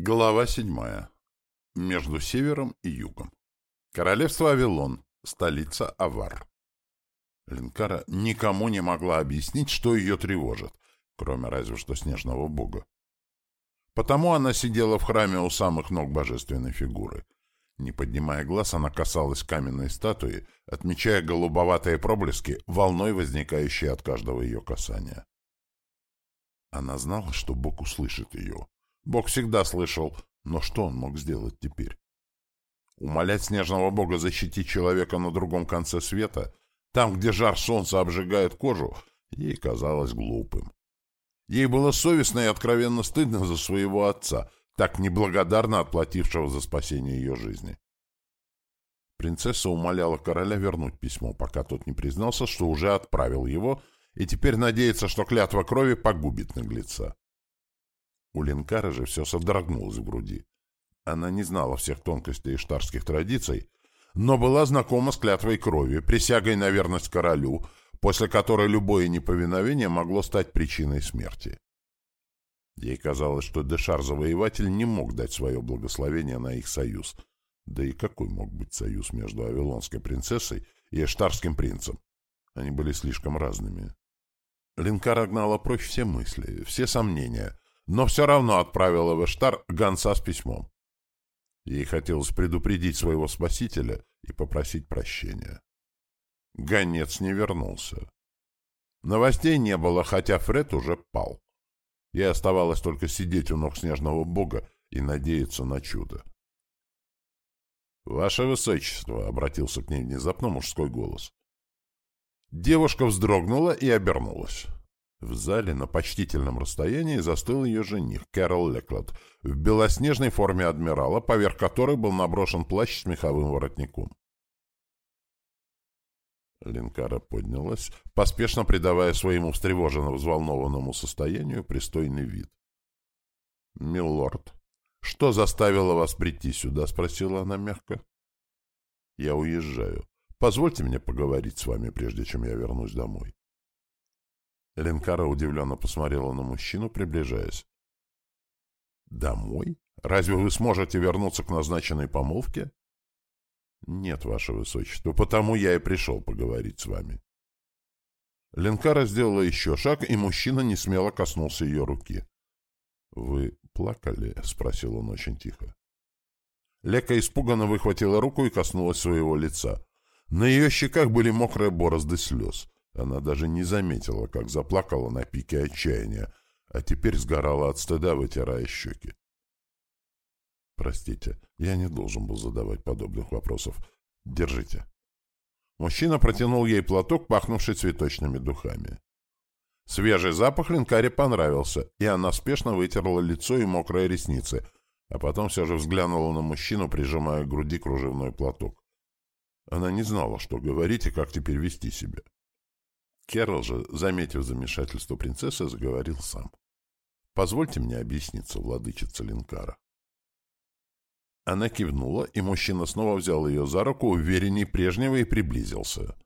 Глава седьмая. Между севером и югом. Королевство Авилон, столица Авар. Линкара никому не могла объяснить, что ее тревожит, кроме разве что снежного бога. Потому она сидела в храме у самых ног божественной фигуры. Не поднимая глаз, она касалась каменной статуи, отмечая голубоватые проблески, волной возникающие от каждого ее касания. Она знала, что Бог услышит ее, Бог всегда слышал, но что он мог сделать теперь? Умолять снежного бога защитить человека на другом конце света, там, где жар солнца обжигает кожу, ей казалось глупым. Ей было совестно и откровенно стыдно за своего отца, так неблагодарно отплатившего за спасение ее жизни. Принцесса умоляла короля вернуть письмо, пока тот не признался, что уже отправил его, и теперь надеется, что клятва крови погубит наглеца. У Ленкара же все содрогнулось в груди. Она не знала всех тонкостей иштарских традиций, но была знакома с клятвой крови, присягой на верность королю, после которой любое неповиновение могло стать причиной смерти. Ей казалось, что Дешар-завоеватель не мог дать свое благословение на их союз. Да и какой мог быть союз между Авилонской принцессой и Эштарским принцем? Они были слишком разными. Линкара гнала прочь все мысли, все сомнения — но все равно отправила в Эштар гонца с письмом. Ей хотелось предупредить своего спасителя и попросить прощения. Гонец не вернулся. Новостей не было, хотя Фред уже пал. Ей оставалось только сидеть у ног снежного бога и надеяться на чудо. «Ваше Высочество!» — обратился к ней внезапно мужской голос. Девушка вздрогнула и обернулась. В зале на почтительном расстоянии застыл ее жених, Кэрол Леклот, в белоснежной форме адмирала, поверх которой был наброшен плащ с меховым воротником. Линкара поднялась, поспешно придавая своему встревоженно взволнованному состоянию пристойный вид. — Милорд, что заставило вас прийти сюда? — спросила она мягко. — Я уезжаю. Позвольте мне поговорить с вами, прежде чем я вернусь домой. Ленкара удивленно посмотрела на мужчину, приближаясь. «Домой? Разве вы сможете вернуться к назначенной помолвке?» «Нет, ваше высочество, потому я и пришел поговорить с вами». Ленкара сделала еще шаг, и мужчина не смело коснулся ее руки. «Вы плакали?» — спросил он очень тихо. Лека испуганно выхватила руку и коснулась своего лица. На ее щеках были мокрые борозды слез. Она даже не заметила, как заплакала на пике отчаяния, а теперь сгорала от стыда, вытирая щеки. «Простите, я не должен был задавать подобных вопросов. Держите». Мужчина протянул ей платок, пахнувший цветочными духами. Свежий запах Линкаре понравился, и она спешно вытерла лицо и мокрые ресницы, а потом все же взглянула на мужчину, прижимая к груди кружевной платок. Она не знала, что говорить и как теперь вести себя. Керл же, заметив замешательство принцессы, заговорил сам. «Позвольте мне объясниться, владычица Линкара». Она кивнула, и мужчина снова взял ее за руку, уверенней прежнего, и приблизился.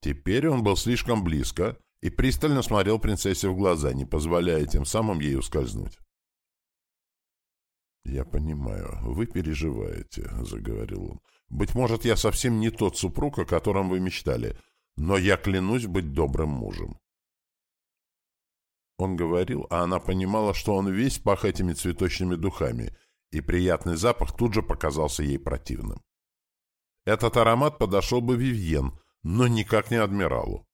Теперь он был слишком близко и пристально смотрел принцессе в глаза, не позволяя тем самым ей ускользнуть. «Я понимаю, вы переживаете», — заговорил он. «Быть может, я совсем не тот супруг, о котором вы мечтали, но я клянусь быть добрым мужем. Он говорил, а она понимала, что он весь пах этими цветочными духами, и приятный запах тут же показался ей противным. Этот аромат подошел бы Вивьен, но никак не адмиралу.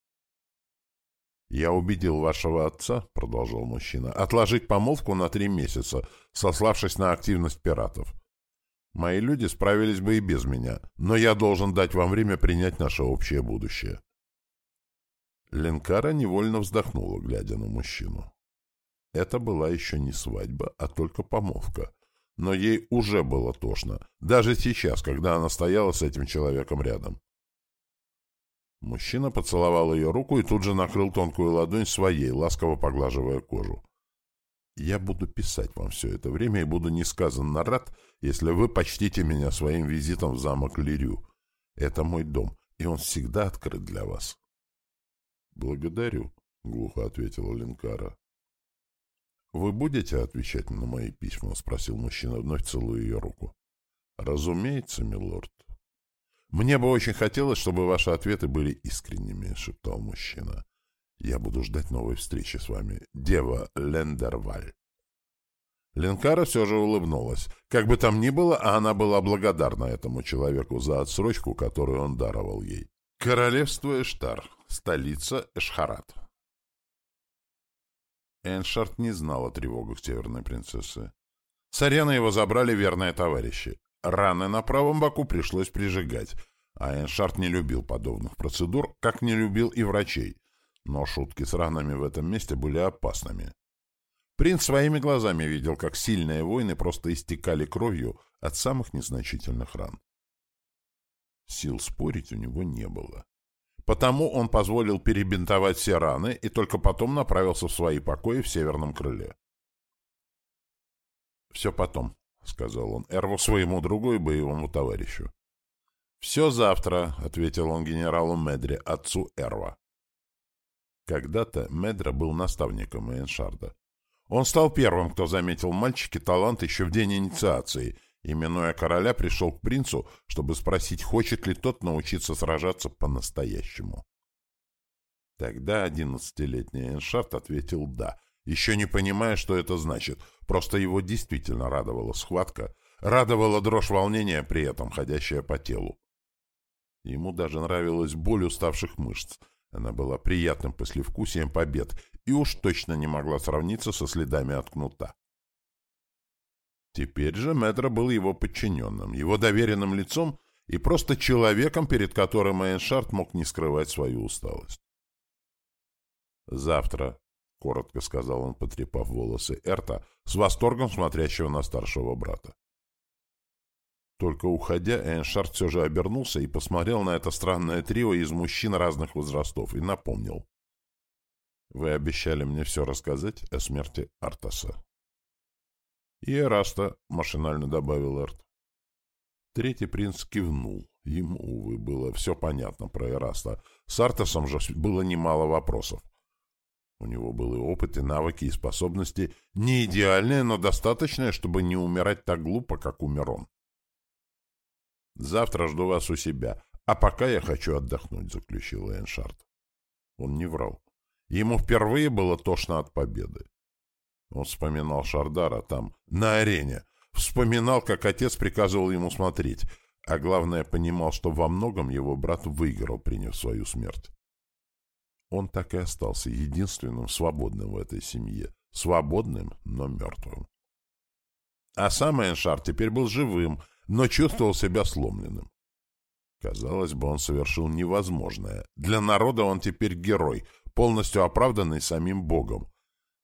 «Я убедил вашего отца, — продолжал мужчина, — отложить помолвку на три месяца, сославшись на активность пиратов. Мои люди справились бы и без меня, но я должен дать вам время принять наше общее будущее. Ленкара невольно вздохнула, глядя на мужчину. Это была еще не свадьба, а только помолвка. Но ей уже было тошно, даже сейчас, когда она стояла с этим человеком рядом. Мужчина поцеловал ее руку и тут же накрыл тонкую ладонь своей, ласково поглаживая кожу. «Я буду писать вам все это время и буду несказанно рад, если вы почтите меня своим визитом в замок Лирю. Это мой дом, и он всегда открыт для вас». «Благодарю», — глухо ответила Ленкара. «Вы будете отвечать на мои письма?» — спросил мужчина, вновь целуя ее руку. «Разумеется, милорд». «Мне бы очень хотелось, чтобы ваши ответы были искренними», — шептал мужчина. «Я буду ждать новой встречи с вами, дева Лендерваль». Ленкара все же улыбнулась. Как бы там ни было, а она была благодарна этому человеку за отсрочку, которую он даровал ей. Королевство Эштар, столица Эшхарат. Эншарт не знал о тревогах северной принцессы. С арены его забрали верные товарищи. Раны на правом боку пришлось прижигать, а Эншарт не любил подобных процедур, как не любил и врачей. Но шутки с ранами в этом месте были опасными. Принц своими глазами видел, как сильные воины просто истекали кровью от самых незначительных ран. Сил спорить у него не было. Потому он позволил перебинтовать все раны и только потом направился в свои покои в северном крыле. «Все потом», — сказал он Эрву своему другу и боевому товарищу. «Все завтра», — ответил он генералу Медре, отцу Эрва. Когда-то Медра был наставником Эйншарда. Он стал первым, кто заметил мальчике талант еще в день инициации, именуя короля, пришел к принцу, чтобы спросить, хочет ли тот научиться сражаться по-настоящему. Тогда одиннадцатилетний Эншарт ответил «да», еще не понимая, что это значит, просто его действительно радовала схватка, радовала дрожь волнения при этом, ходящая по телу. Ему даже нравилась боль уставших мышц, она была приятным послевкусием побед и уж точно не могла сравниться со следами от кнута. Теперь же Медро был его подчиненным, его доверенным лицом и просто человеком, перед которым Эйншард мог не скрывать свою усталость. «Завтра», — коротко сказал он, потрепав волосы Эрта, с восторгом смотрящего на старшего брата. Только уходя, Эйншард все же обернулся и посмотрел на это странное трио из мужчин разных возрастов и напомнил. «Вы обещали мне все рассказать о смерти Артаса». «И Эраста», — машинально добавил Эрт. Третий принц кивнул. Ему, увы, было все понятно про Эраста. С Артасом же было немало вопросов. У него был и опыт, и навыки, и способности, не идеальные, но достаточные, чтобы не умирать так глупо, как умер он. «Завтра жду вас у себя, а пока я хочу отдохнуть», — заключил Эйншард. Он не врал. Ему впервые было тошно от победы. Он вспоминал Шардара там, на арене, вспоминал, как отец приказывал ему смотреть, а главное, понимал, что во многом его брат выиграл, приняв свою смерть. Он так и остался единственным свободным в этой семье, свободным, но мертвым. А сам Эншар теперь был живым, но чувствовал себя сломленным. Казалось бы, он совершил невозможное. Для народа он теперь герой, полностью оправданный самим Богом.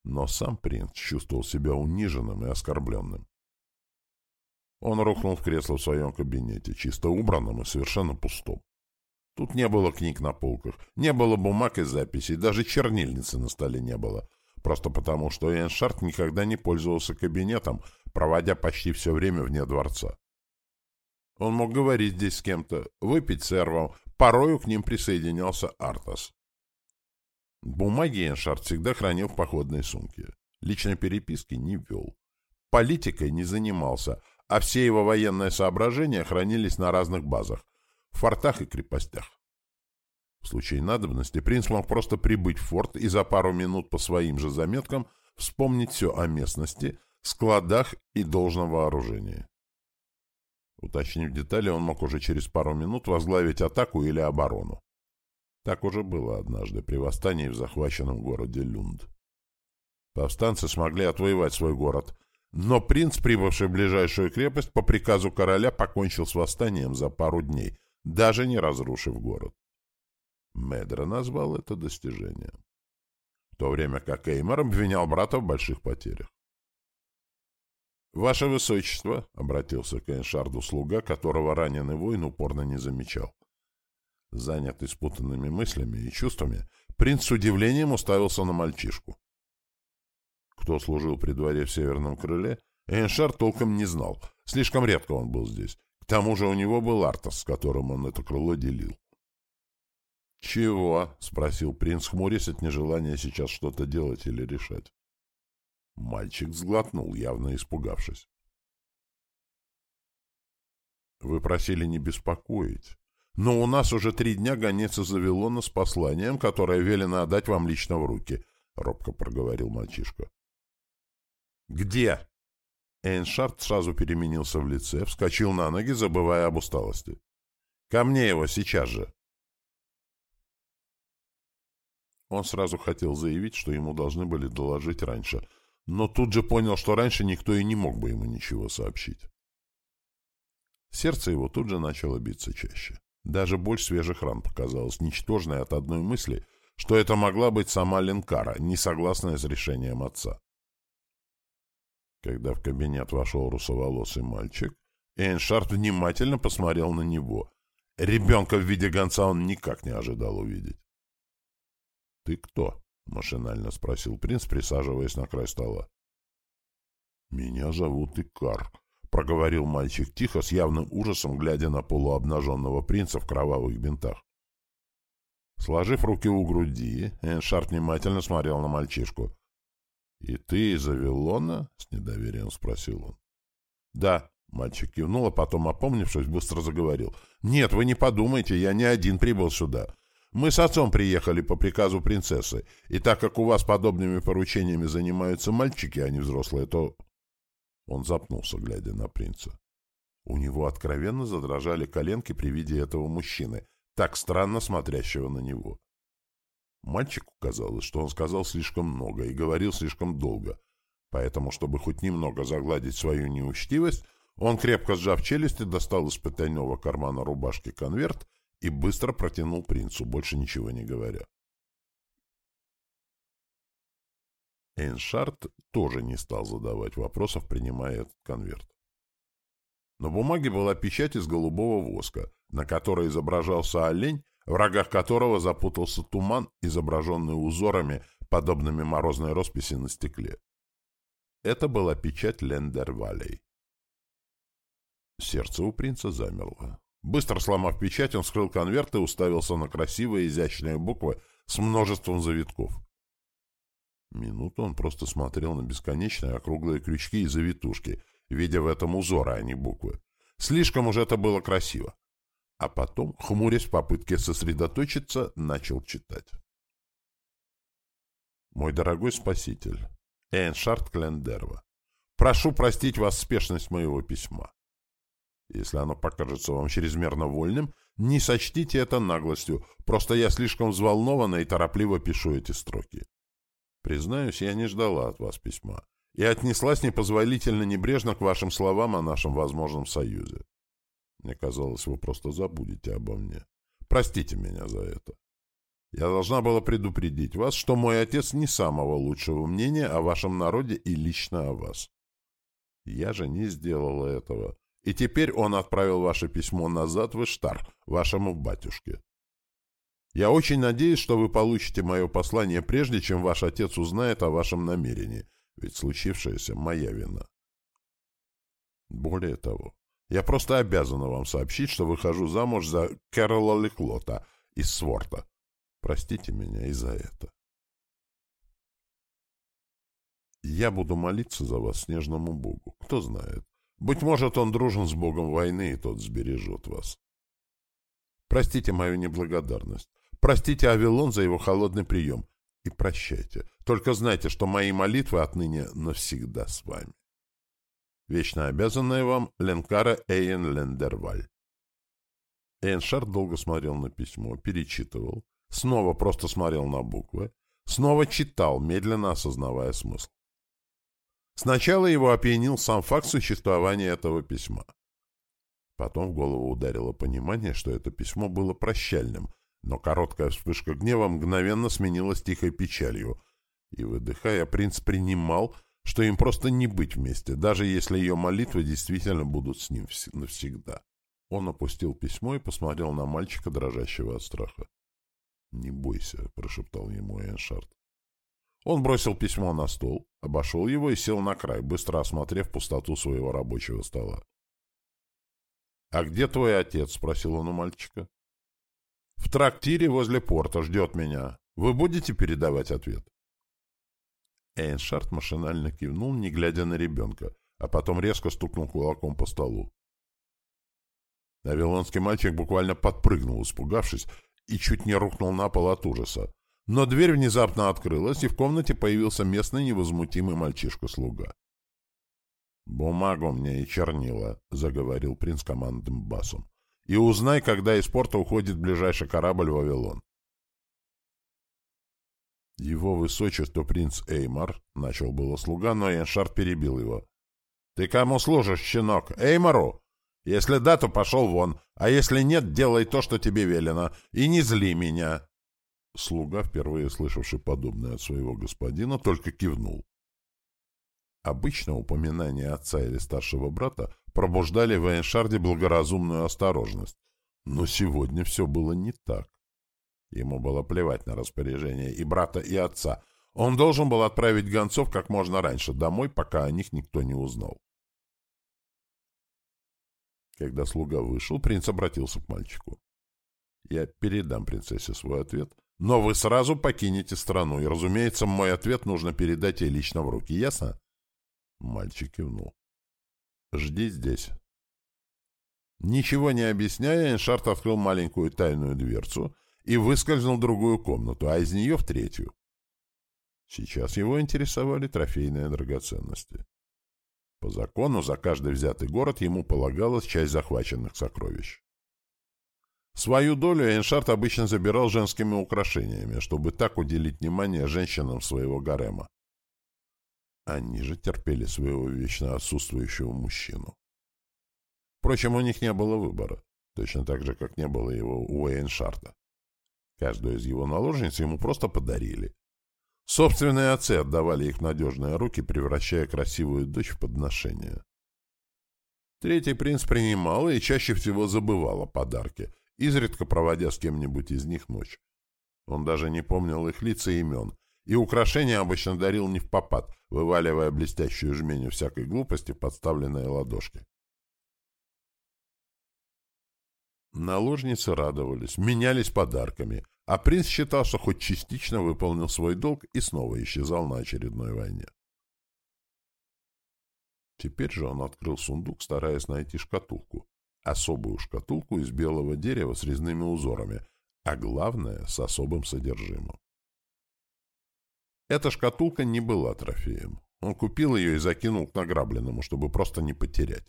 Но сам принц чувствовал себя униженным и оскорбленным. Он рухнул в кресло в своем кабинете, чисто убранном и совершенно пустом. Тут не было книг на полках, не было бумаг и записей, даже чернильницы на столе не было. Просто потому, что Эйншард никогда не пользовался кабинетом, проводя почти все время вне дворца. Он мог говорить здесь с кем-то, выпить с Эрвом, порою к ним присоединялся Артас. Бумаги Эншард всегда хранил в походной сумке. Личной переписки не вел. Политикой не занимался, а все его военные соображения хранились на разных базах, в фортах и крепостях. В случае надобности принц мог просто прибыть в форт и за пару минут по своим же заметкам вспомнить все о местности, складах и должном вооружении. Уточнив детали, он мог уже через пару минут возглавить атаку или оборону. Так уже было однажды при восстании в захваченном городе Люнд. Повстанцы смогли отвоевать свой город, но принц, прибывший в ближайшую крепость, по приказу короля покончил с восстанием за пару дней, даже не разрушив город. Медра назвал это достижением. В то время как Эймор обвинял брата в больших потерях. «Ваше Высочество», — обратился к Эйншарду слуга, которого раненый воин упорно не замечал. Занятый спутанными мыслями и чувствами, принц с удивлением уставился на мальчишку. Кто служил при дворе в Северном Крыле, Эйншард толком не знал. Слишком редко он был здесь. К тому же у него был Артас, с которым он это крыло делил. «Чего?» — спросил принц, хмурясь от нежелания сейчас что-то делать или решать. Мальчик сглотнул, явно испугавшись. «Вы просили не беспокоить. Но у нас уже три дня гонец из Авилона с посланием, которое велено отдать вам лично в руки», — робко проговорил мальчишка. «Где?» Эйншард сразу переменился в лице, вскочил на ноги, забывая об усталости. «Ко мне его сейчас же!» Он сразу хотел заявить, что ему должны были доложить раньше, но тут же понял, что раньше никто и не мог бы ему ничего сообщить. Сердце его тут же начало биться чаще. Даже боль свежих ран показалась ничтожной от одной мысли, что это могла быть сама Ленкара, не согласная с решением отца. Когда в кабинет вошел русоволосый мальчик, Эйншард внимательно посмотрел на него. Ребенка в виде гонца он никак не ожидал увидеть. «Ты кто?» — машинально спросил принц, присаживаясь на край стола. «Меня зовут Икар», — проговорил мальчик тихо, с явным ужасом, глядя на полуобнаженного принца в кровавых бинтах. Сложив руки у груди, Эншарт внимательно смотрел на мальчишку. — И ты из Авилона? — с недоверием спросил он. — Да, — мальчик кивнул, а потом, опомнившись, быстро заговорил. — Нет, вы не подумайте, я не один прибыл сюда. Мы с отцом приехали по приказу принцессы, и так как у вас подобными поручениями занимаются мальчики, а не взрослые, то... Он запнулся, глядя на принца. У него откровенно задрожали коленки при виде этого мужчины, так странно смотрящего на него. Мальчику казалось, что он сказал слишком много и говорил слишком долго, поэтому, чтобы хоть немного загладить свою неучтивость, он, крепко сжав челюсти, достал из потайного кармана рубашки конверт и быстро протянул принцу, больше ничего не говоря. Эйншард тоже не стал задавать вопросов, принимая этот конверт. На бумаге была печать из голубого воска, на которой изображался олень в рогах которого запутался туман, изображенный узорами, подобными морозной росписи на стекле. Это была печать Лендервалей. Сердце у принца замерло. Быстро сломав печать, он вскрыл конверт и уставился на красивые изящные буквы с множеством завитков. Минуту он просто смотрел на бесконечные округлые крючки и завитушки, видя в этом узоры, а не буквы. Слишком уж это было красиво а потом, хмурясь в попытке сосредоточиться, начал читать. «Мой дорогой спаситель, Эйншард Клендерва, прошу простить вас спешность моего письма. Если оно покажется вам чрезмерно вольным, не сочтите это наглостью, просто я слишком взволнованно и торопливо пишу эти строки. Признаюсь, я не ждала от вас письма и отнеслась непозволительно небрежно к вашим словам о нашем возможном союзе. Мне казалось, вы просто забудете обо мне. Простите меня за это. Я должна была предупредить вас, что мой отец не самого лучшего мнения о вашем народе и лично о вас. Я же не сделала этого. И теперь он отправил ваше письмо назад в Иштар, вашему батюшке. Я очень надеюсь, что вы получите мое послание прежде, чем ваш отец узнает о вашем намерении, ведь случившееся — моя вина. Более того, я просто обязана вам сообщить, что выхожу замуж за Кэрола Леклота из Сворта. Простите меня и за это. Я буду молиться за вас снежному богу. Кто знает. Быть может, он дружен с богом войны, и тот сбережет вас. Простите мою неблагодарность. Простите Авилон за его холодный прием. И прощайте. Только знайте, что мои молитвы отныне навсегда с вами. Вечно обязанная вам Ленкара Эйен Лендерваль. Эйншард долго смотрел на письмо, перечитывал, снова просто смотрел на буквы, снова читал, медленно осознавая смысл. Сначала его опьянил сам факт существования этого письма. Потом в голову ударило понимание, что это письмо было прощальным, но короткая вспышка гнева мгновенно сменилась тихой печалью, и, выдыхая, принц принимал, что им просто не быть вместе, даже если ее молитвы действительно будут с ним навсегда. Он опустил письмо и посмотрел на мальчика, дрожащего от страха. «Не бойся», — прошептал ему Эншард. Он бросил письмо на стол, обошел его и сел на край, быстро осмотрев пустоту своего рабочего стола. «А где твой отец?» — спросил он у мальчика. «В трактире возле порта ждет меня. Вы будете передавать ответ?» Эйншард машинально кивнул, не глядя на ребенка, а потом резко стукнул кулаком по столу. Авилонский мальчик буквально подпрыгнул, испугавшись, и чуть не рухнул на пол от ужаса. Но дверь внезапно открылась, и в комнате появился местный невозмутимый мальчишка-слуга. «Бумагу мне и чернила», — заговорил принц командным басом. «И узнай, когда из порта уходит ближайший корабль «Вавилон». «Его высочество принц Эймар», — начал было слуга, но Эншард перебил его. «Ты кому служишь, щенок? Эймару? Если да, то пошел вон, а если нет, делай то, что тебе велено, и не зли меня». Слуга, впервые слышавший подобное от своего господина, только кивнул. Обычно упоминания отца или старшего брата пробуждали в Эйншарде благоразумную осторожность, но сегодня все было не так. Ему было плевать на распоряжение и брата, и отца. Он должен был отправить гонцов как можно раньше домой, пока о них никто не узнал. Когда слуга вышел, принц обратился к мальчику. «Я передам принцессе свой ответ, но вы сразу покинете страну, и, разумеется, мой ответ нужно передать ей лично в руки, ясно?» Мальчик кивнул. «Жди здесь». Ничего не объясняя, Эншарт открыл маленькую тайную дверцу и выскользнул в другую комнату, а из нее в третью. Сейчас его интересовали трофейные драгоценности. По закону за каждый взятый город ему полагалась часть захваченных сокровищ. Свою долю Эйншард обычно забирал женскими украшениями, чтобы так уделить внимание женщинам своего гарема. Они же терпели своего вечно отсутствующего мужчину. Впрочем, у них не было выбора, точно так же, как не было его у Эйншарда. Каждую из его наложниц ему просто подарили. Собственные отцы отдавали их в надежные руки, превращая красивую дочь в подношение. Третий принц принимал и чаще всего забывал о подарке, изредка проводя с кем-нибудь из них ночь. Он даже не помнил их лица и имен, и украшения обычно дарил не в попад, вываливая блестящую жменю всякой глупости в подставленные ладошки. Наложницы радовались, менялись подарками, а принц считал, что хоть частично выполнил свой долг и снова исчезал на очередной войне. Теперь же он открыл сундук, стараясь найти шкатулку. Особую шкатулку из белого дерева с резными узорами, а главное, с особым содержимым. Эта шкатулка не была трофеем. Он купил ее и закинул к награбленному, чтобы просто не потерять.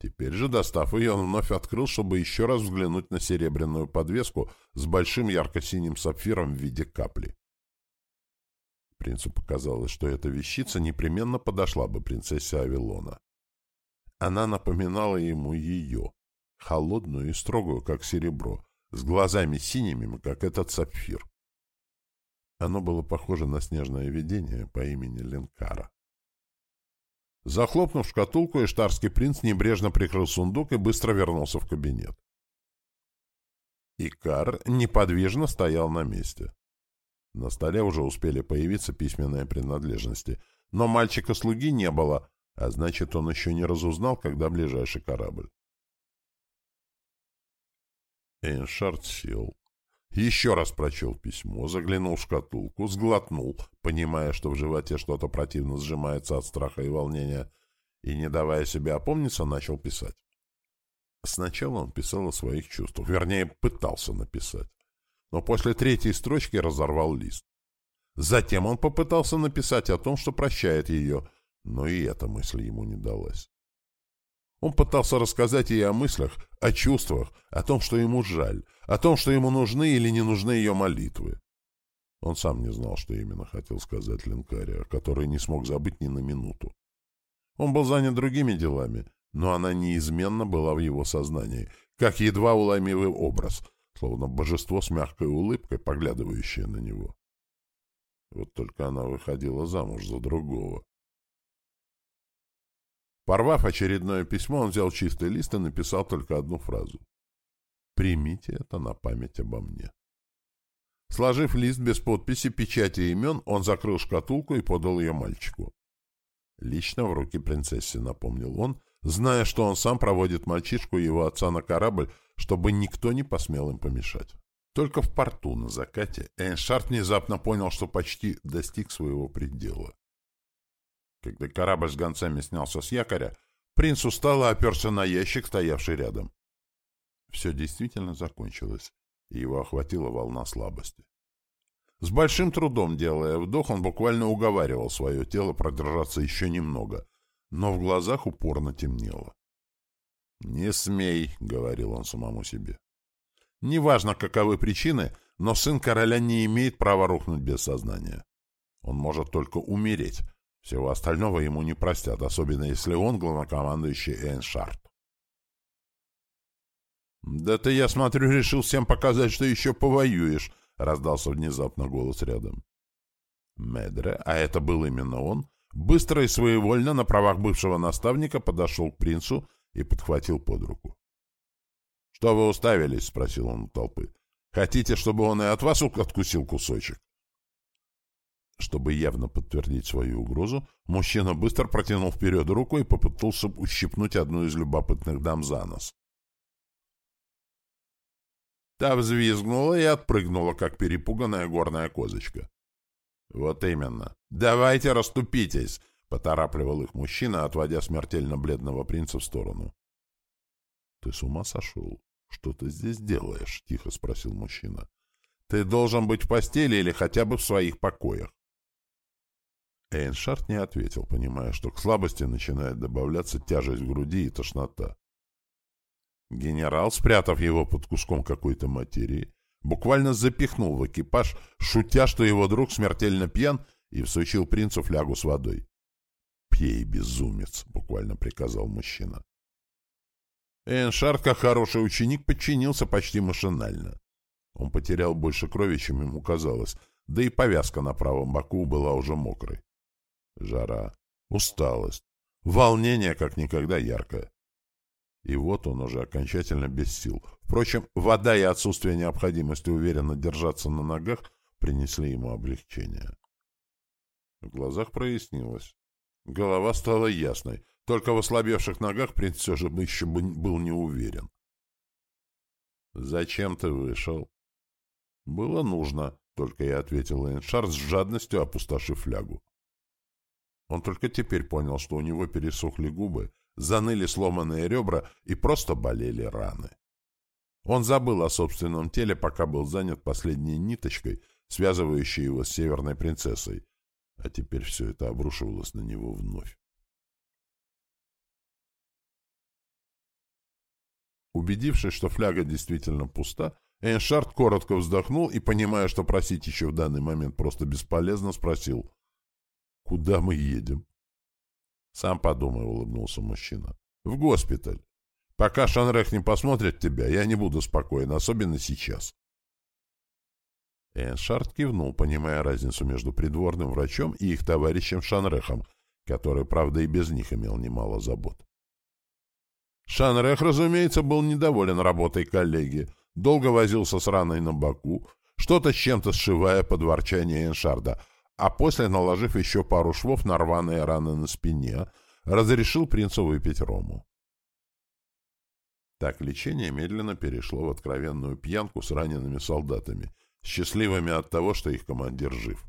Теперь же, достав ее, он вновь открыл, чтобы еще раз взглянуть на серебряную подвеску с большим ярко-синим сапфиром в виде капли. Принцу показалось, что эта вещица непременно подошла бы принцессе Авилона. Она напоминала ему ее, холодную и строгую, как серебро, с глазами синими, как этот сапфир. Оно было похоже на снежное видение по имени Ленкара. Захлопнув шкатулку, эштарский принц небрежно прикрыл сундук и быстро вернулся в кабинет. Икар неподвижно стоял на месте. На столе уже успели появиться письменные принадлежности, но мальчика-слуги не было, а значит, он еще не разузнал, когда ближайший корабль. Эйншард сел. Еще раз прочел письмо, заглянул в шкатулку, сглотнул, понимая, что в животе что-то противно сжимается от страха и волнения, и, не давая себе опомниться, начал писать. Сначала он писал о своих чувствах, вернее, пытался написать. Но после третьей строчки разорвал лист. Затем он попытался написать о том, что прощает ее, но и эта мысль ему не далась. Он пытался рассказать ей о мыслях, о чувствах, о том, что ему жаль, о том, что ему нужны или не нужны ее молитвы. Он сам не знал, что именно хотел сказать Ленкаре, который не смог забыть ни на минуту. Он был занят другими делами, но она неизменно была в его сознании, как едва уломивый образ, словно божество с мягкой улыбкой, поглядывающее на него. Вот только она выходила замуж за другого. Порвав очередное письмо, он взял чистый лист и написал только одну фразу. «Примите это на память обо мне». Сложив лист без подписи, печати и имен, он закрыл шкатулку и подал ее мальчику. Лично в руки принцессе, напомнил он, зная, что он сам проводит мальчишку и его отца на корабль, чтобы никто не посмел им помешать. Только в порту на закате Эйншард внезапно понял, что почти достиг своего предела. Когда корабль с гонцами снялся с якоря, принц устало оперся на ящик, стоявший рядом. Все действительно закончилось, и его охватила волна слабости. С большим трудом делая вдох, он буквально уговаривал свое тело продержаться еще немного, но в глазах упорно темнело. «Не смей», — говорил он самому себе. Неважно, каковы причины, но сын короля не имеет права рухнуть без сознания. Он может только умереть. Всего остального ему не простят, особенно если он главнокомандующий Эйншард. «Да ты, я смотрю, решил всем показать, что еще повоюешь», — раздался внезапно голос рядом. Медре, а это был именно он, быстро и своевольно на правах бывшего наставника подошел к принцу и подхватил под руку. «Что вы уставились?» — спросил он у толпы. «Хотите, чтобы он и от вас откусил кусочек?» Чтобы явно подтвердить свою угрозу, мужчина быстро протянул вперед руку и попытался ущипнуть одну из любопытных дам за нос. Та взвизгнула и отпрыгнула, как перепуганная горная козочка. «Вот именно. Давайте расступитесь!» — поторапливал их мужчина, отводя смертельно бледного принца в сторону. «Ты с ума сошел? Что ты здесь делаешь?» — тихо спросил мужчина. «Ты должен быть в постели или хотя бы в своих покоях». Эйншард не ответил, понимая, что к слабости начинает добавляться тяжесть груди и тошнота. Генерал, спрятав его под куском какой-то материи, буквально запихнул в экипаж, шутя, что его друг смертельно пьян, и всучил принцу флягу с водой. «Пей, безумец!» — буквально приказал мужчина. Эйншард, как хороший ученик, подчинился почти машинально. Он потерял больше крови, чем ему казалось, да и повязка на правом боку была уже мокрой. Жара, усталость, волнение как никогда яркое. И вот он уже окончательно без сил. Впрочем, вода и отсутствие необходимости уверенно держаться на ногах принесли ему облегчение. В глазах прояснилось. Голова стала ясной. Только в ослабевших ногах принц все же еще был не уверен. «Зачем ты вышел?» «Было нужно», — только и ответил Эйншар с жадностью, опустошив флягу. Он только теперь понял, что у него пересохли губы, заныли сломанные ребра и просто болели раны. Он забыл о собственном теле, пока был занят последней ниточкой, связывающей его с северной принцессой, а теперь все это обрушивалось на него вновь. Убедившись, что фляга действительно пуста, Эйншард коротко вздохнул и, понимая, что просить еще в данный момент просто бесполезно, спросил, «Куда мы едем?» «Сам подумай», — улыбнулся мужчина. «В госпиталь. Пока Шанрех не посмотрит тебя, я не буду спокоен, особенно сейчас». Эйншард кивнул, понимая разницу между придворным врачом и их товарищем Шанрехом, который, правда, и без них имел немало забот. Шанрех, разумеется, был недоволен работой коллеги, долго возился с раной на боку, что-то с чем-то сшивая под ворчание Эншарда, а после, наложив еще пару швов на рваные раны на спине, разрешил принцу выпить рому. Так лечение медленно перешло в откровенную пьянку с ранеными солдатами, счастливыми от того, что их командир жив.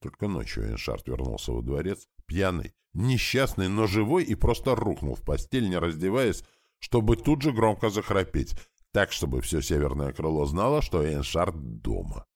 Только ночью Эншард вернулся во дворец, пьяный, несчастный, но живой и просто рухнул в постель, не раздеваясь, чтобы тут же громко захрапеть, так, чтобы все северное крыло знало, что Эйншард дома.